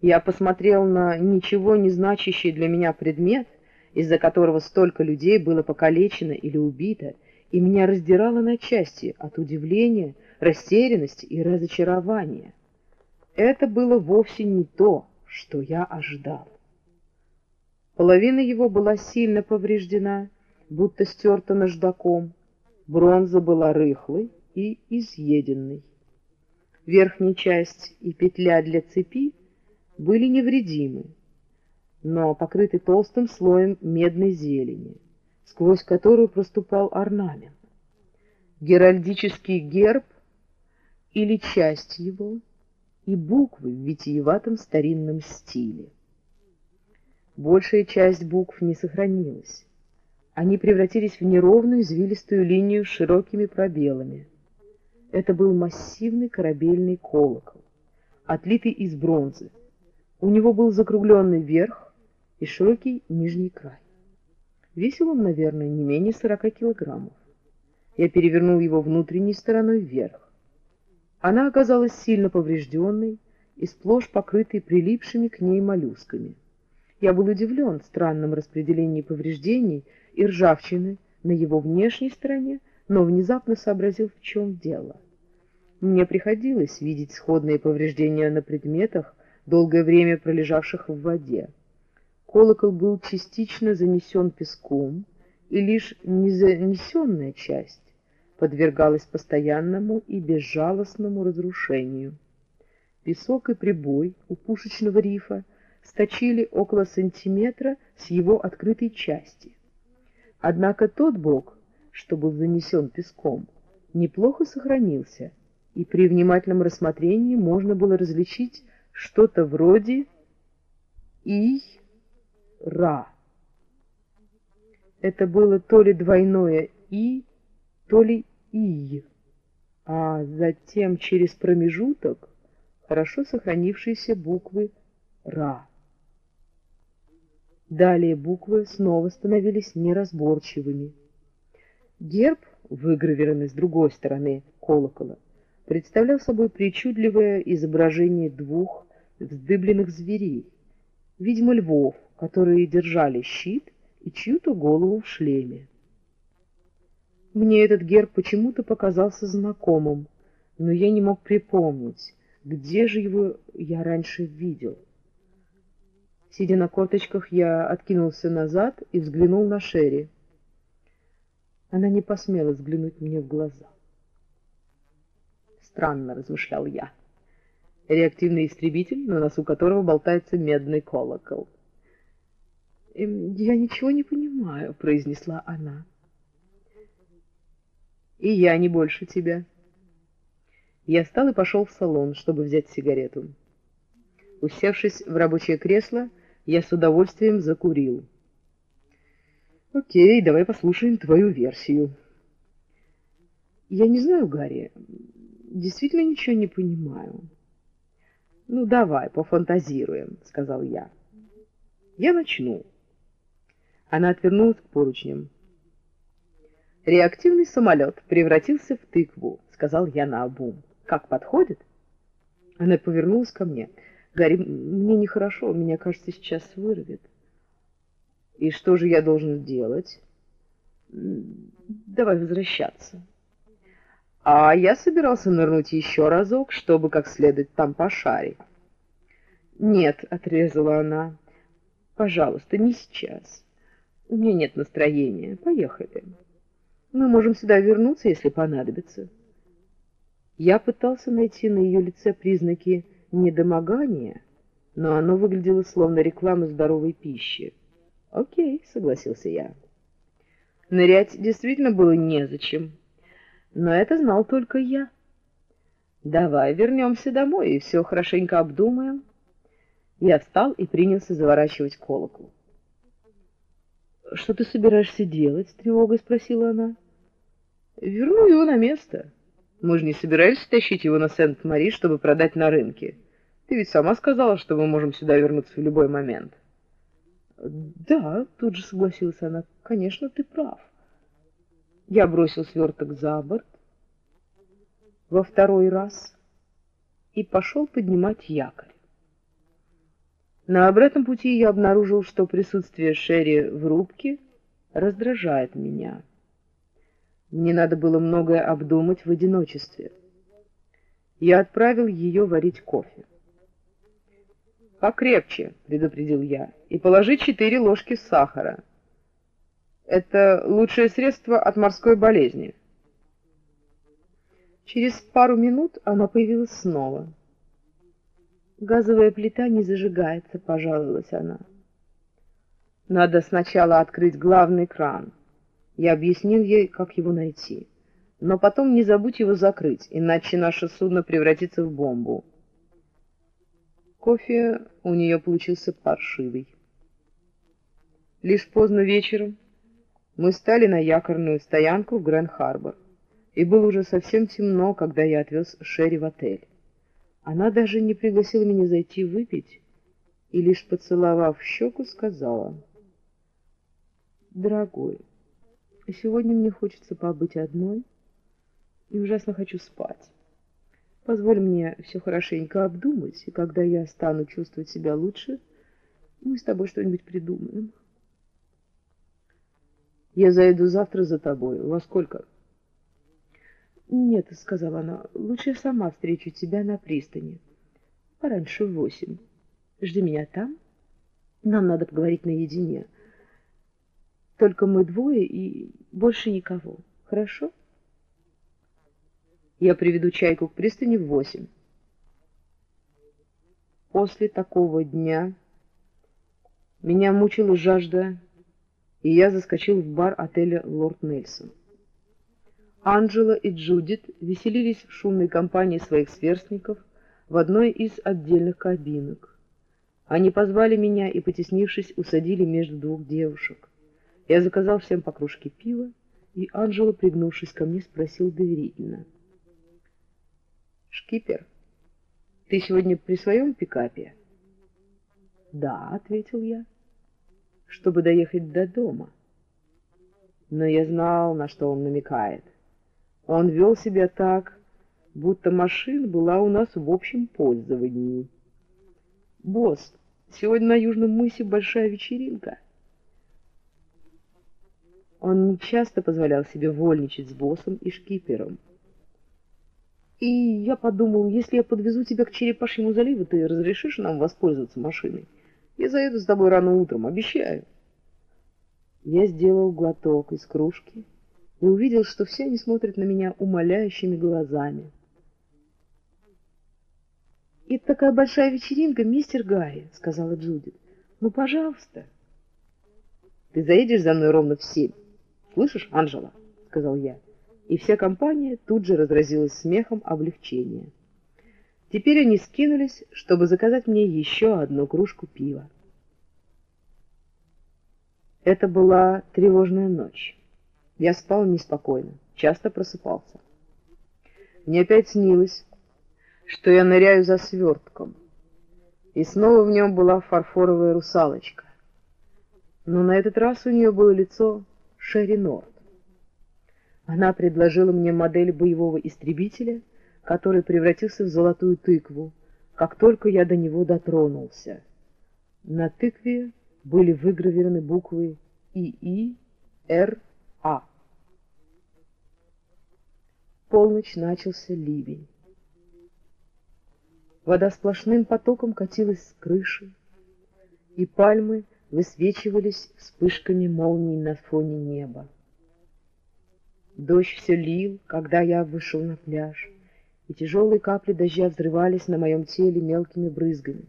B: Я посмотрел на ничего не значащий для меня предмет, из-за которого столько людей было покалечено или убито, и меня раздирало на части от удивления, растерянности и разочарования. Это было вовсе не то, что я ожидал. Половина его была сильно повреждена, будто стерта наждаком, Бронза была рыхлой и изъеденной. Верхняя часть и петля для цепи были невредимы, но покрыты толстым слоем медной зелени, сквозь которую проступал орнамент. Геральдический герб или часть его и буквы в витиеватом старинном стиле. Большая часть букв не сохранилась. Они превратились в неровную извилистую линию с широкими пробелами. Это был массивный корабельный колокол, отлитый из бронзы. У него был закругленный верх и широкий нижний край. Весил он, наверное, не менее 40 килограммов. Я перевернул его внутренней стороной вверх. Она оказалась сильно поврежденной и сплошь покрытой прилипшими к ней моллюсками. Я был удивлен странным распределением повреждений и ржавчины на его внешней стороне, но внезапно сообразил, в чем дело. Мне приходилось видеть сходные повреждения на предметах, долгое время пролежавших в воде. Колокол был частично занесен песком, и лишь незанесенная часть подвергалась постоянному и безжалостному разрушению. Песок и прибой у пушечного рифа сточили около сантиметра с его открытой части. Однако тот бок, что был занесен песком, неплохо сохранился, и при внимательном рассмотрении можно было различить что-то вроде «и-ра». Это было то ли двойное «и», то ли «и», а затем через промежуток хорошо сохранившиеся буквы «ра». Далее буквы снова становились неразборчивыми. Герб, выгравированный с другой стороны колокола, представлял собой причудливое изображение двух вздыбленных зверей, видимо, львов, которые держали щит и чью-то голову в шлеме. Мне этот герб почему-то показался знакомым, но я не мог припомнить, где же его я раньше видел. Сидя на корточках, я откинулся назад и взглянул на Шерри. Она не посмела взглянуть мне в глаза. Странно, размышлял я. Реактивный истребитель, на носу которого болтается медный колокол. «Эм, «Я ничего не понимаю», — произнесла она. «И я не больше тебя». Я встал и пошел в салон, чтобы взять сигарету. Усевшись в рабочее кресло, я с удовольствием закурил. Окей, давай послушаем твою версию. Я не знаю, Гарри, действительно ничего не понимаю. Ну, давай, пофантазируем, сказал я. Я начну. Она отвернулась к поручням. Реактивный самолет превратился в тыкву, сказал я наобум. Как подходит? Она повернулась ко мне. Гарри, мне нехорошо, меня, кажется, сейчас вырвет. И что же я должен делать? Давай возвращаться. А я собирался нырнуть еще разок, чтобы как следует там пошарить. Нет, отрезала она. Пожалуйста, не сейчас. У меня нет настроения. Поехали. Мы можем сюда вернуться, если понадобится. Я пытался найти на ее лице признаки недомогание, но оно выглядело словно реклама здоровой пищи. «Окей», — согласился я. Нырять действительно было незачем, но это знал только я. Давай вернемся домой и все хорошенько обдумаем. Я встал и принялся заворачивать колокол. «Что ты собираешься делать?» — с тревогой спросила она. «Верну его на место. Мы же не собирались тащить его на Сент-Мари, чтобы продать на рынке. Ты ведь сама сказала, что мы можем сюда вернуться в любой момент». «Да», — тут же согласилась она, — «конечно, ты прав». Я бросил сверток за борт во второй раз и пошел поднимать якорь. На обратном пути я обнаружил, что присутствие Шерри в рубке раздражает меня. Мне надо было многое обдумать в одиночестве. Я отправил ее варить кофе. «Покрепче», — предупредил я, — «и положи четыре ложки сахара. Это лучшее средство от морской болезни». Через пару минут она появилась снова. Газовая плита не зажигается, пожаловалась она. Надо сначала открыть главный кран. Я объяснил ей, как его найти. Но потом не забудь его закрыть, иначе наше судно превратится в бомбу. Кофе у нее получился паршивый. Лишь поздно вечером мы стали на якорную стоянку в Гранд-Харбор, и было уже совсем темно, когда я отвез Шерри в отель. Она даже не пригласила меня зайти выпить и, лишь поцеловав щеку, сказала, «Дорогой, сегодня мне хочется побыть одной и ужасно хочу спать. Позволь мне все хорошенько обдумать, и когда я стану чувствовать себя лучше, мы с тобой что-нибудь придумаем». «Я зайду завтра за тобой. Во сколько?» «Нет», — сказала она, — «лучше я сама встречу тебя на пристани. Пораньше в восемь. Жди меня там. Нам надо поговорить наедине. Только мы двое и больше никого. Хорошо?» «Я приведу чайку к пристани в восемь». После такого дня меня мучила жажда, и я заскочил в бар отеля «Лорд Нельсон». Анджела и Джудит веселились в шумной компании своих сверстников в одной из отдельных кабинок. Они позвали меня и, потеснившись, усадили между двух девушек. Я заказал всем по кружке пива, и Анджела, пригнувшись ко мне, спросил доверительно. «Шкипер, ты сегодня при своем пикапе?» «Да», — ответил я, — «чтобы доехать до дома». Но я знал, на что он намекает. Он вел себя так, будто машина была у нас в общем пользовании. «Босс, сегодня на Южном мысе большая вечеринка». Он не часто позволял себе вольничать с боссом и шкипером. И я подумал, если я подвезу тебя к Черепашьему заливу, ты разрешишь нам воспользоваться машиной? Я заеду с тобой рано утром, обещаю. Я сделал глоток из кружки и увидел, что все они смотрят на меня умоляющими глазами. «Это такая большая вечеринка, мистер Гарри», — сказала Джудит. «Ну, пожалуйста». «Ты заедешь за мной ровно в семь. Слышишь, Анжела?» — сказал я. И вся компания тут же разразилась смехом облегчения. Теперь они скинулись, чтобы заказать мне еще одну кружку пива. Это была тревожная ночь. Я спал неспокойно, часто просыпался. Мне опять снилось, что я ныряю за свертком, и снова в нем была фарфоровая русалочка. Но на этот раз у нее было лицо Шерри Норт. Она предложила мне модель боевого истребителя, который превратился в золотую тыкву, как только я до него дотронулся. На тыкве были выгравированы буквы ИИ, Р, а. Полночь начался ливень. Вода сплошным потоком катилась с крыши, и пальмы высвечивались вспышками молний на фоне неба. Дождь все лил, когда я вышел на пляж, и тяжелые капли дождя взрывались на моем теле мелкими брызгами,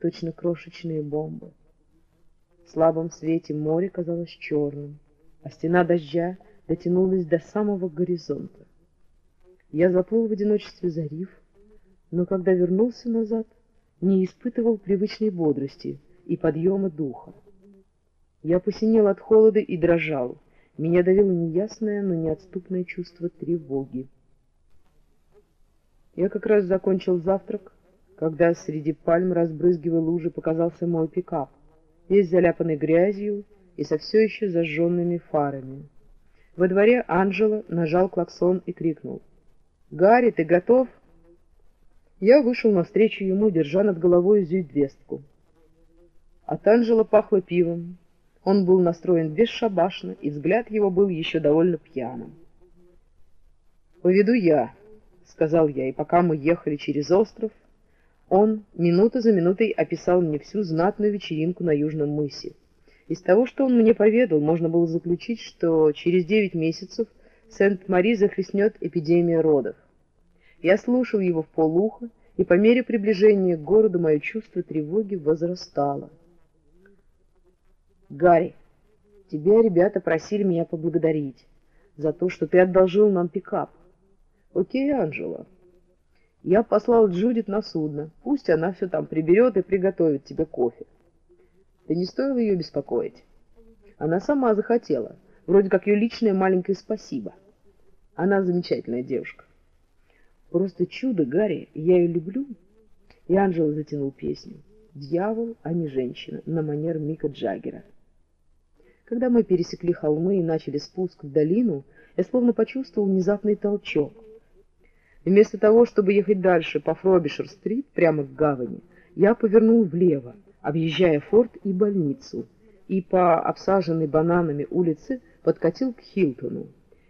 B: точно крошечные бомбы. В слабом свете море казалось черным а стена дождя дотянулась до самого горизонта. Я заплыл в одиночестве за риф, но когда вернулся назад, не испытывал привычной бодрости и подъема духа. Я посинел от холода и дрожал. Меня давило неясное, но неотступное чувство тревоги. Я как раз закончил завтрак, когда среди пальм, разбрызгивая лужи, показался мой пикап, весь заляпанный грязью и со все еще зажженными фарами. Во дворе Анжела нажал клаксон и крикнул. «Гарри, ты готов?» Я вышел навстречу ему, держа над головой зюйдвестку. От Анжела пахло пивом. Он был настроен бесшабашно, и взгляд его был еще довольно пьяным. «Поведу я», — сказал я, и пока мы ехали через остров, он минута за минутой описал мне всю знатную вечеринку на Южном мысе. Из того, что он мне поведал, можно было заключить, что через девять месяцев Сент-Мари захлестнет эпидемия родов. Я слушал его в полуха, и по мере приближения к городу мое чувство тревоги возрастало. «Гарри, тебя ребята просили меня поблагодарить за то, что ты одолжил нам пикап. Окей, Анжела. Я послал Джудит на судно. Пусть она все там приберет и приготовит тебе кофе. Ты не стоило ее беспокоить. Она сама захотела, вроде как ее личное маленькое спасибо. Она замечательная девушка. Просто чудо, Гарри, я ее люблю. И Анжела затянул песню. Дьявол, а не женщина, на манер Мика Джаггера. Когда мы пересекли холмы и начали спуск в долину, я словно почувствовал внезапный толчок. Вместо того, чтобы ехать дальше по Фробишер-стрит прямо к гавани, я повернул влево, объезжая форт и больницу, и по обсаженной бананами улице подкатил к Хилтону.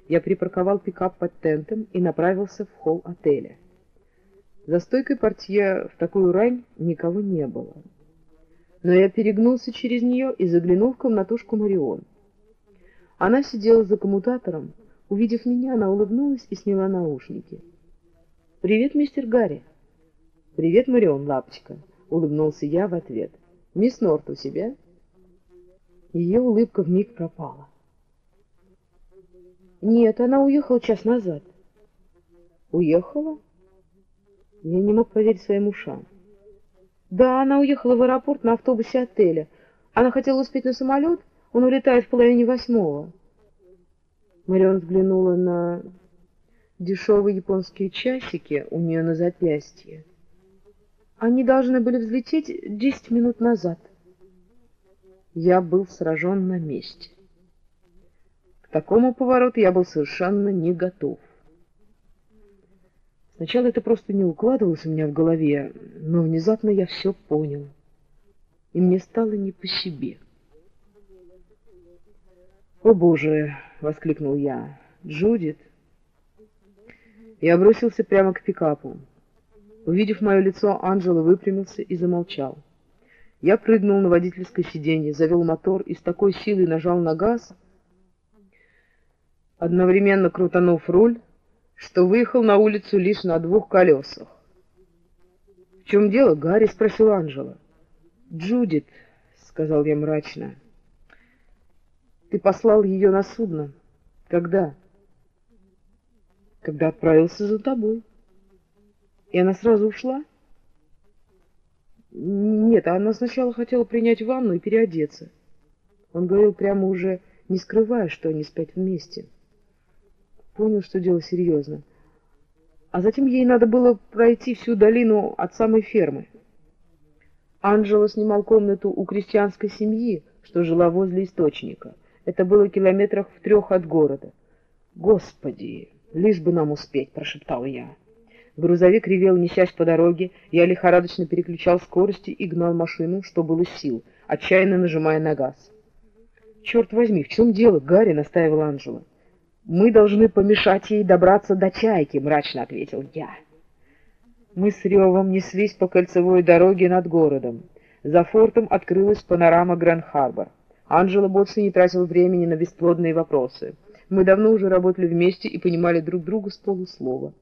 B: Я припарковал пикап под тентом и направился в холл отеля. За стойкой портье в такую рань никого не было но я перегнулся через нее и заглянул в комнатушку Марион. Она сидела за коммутатором. Увидев меня, она улыбнулась и сняла наушники. «Привет, мистер Гарри!» «Привет, Марион, лапочка!» — улыбнулся я в ответ. «Мисс Норт у себя?» Ее улыбка вмиг пропала. «Нет, она уехала час назад». «Уехала?» Я не мог поверить своим ушам. Да, она уехала в аэропорт на автобусе отеля. Она хотела успеть на самолет, он улетает в половине восьмого. Марион взглянула на дешевые японские часики у нее на запястье. Они должны были взлететь десять минут назад. Я был сражен на месте. К такому повороту я был совершенно не готов. Сначала это просто не укладывалось у меня в голове, но внезапно я все понял, и мне стало не по себе. «О, Боже!» — воскликнул я. «Джудит!» Я бросился прямо к пикапу. Увидев мое лицо, Анджело выпрямился и замолчал. Я прыгнул на водительское сиденье, завел мотор и с такой силой нажал на газ, одновременно крутанув руль, что выехал на улицу лишь на двух колесах. — В чем дело, Гарри? — спросил Анжела. — Джудит, — сказал я мрачно. — Ты послал ее на судно. Когда? — Когда отправился за тобой. — И она сразу ушла? — Нет, она сначала хотела принять ванну и переодеться. Он говорил прямо уже, не скрывая, что они спят вместе. — понял, что дело серьезно. А затем ей надо было пройти всю долину от самой фермы. Анджело снимал комнату у крестьянской семьи, что жила возле источника. Это было километрах в трех от города. «Господи, лишь бы нам успеть!» — прошептал я. Грузовик ревел, несясь по дороге. Я лихорадочно переключал скорости и гнал машину, что было сил, отчаянно нажимая на газ. «Черт возьми, в чем дело?» — Гарри настаивал Анджело. «Мы должны помешать ей добраться до чайки», — мрачно ответил я. Мы с ревом неслись по кольцевой дороге над городом. За фортом открылась панорама Гранд-Харбор. Анжела больше не тратил времени на бесплодные вопросы. Мы давно уже работали вместе и понимали друг друга с полуслова.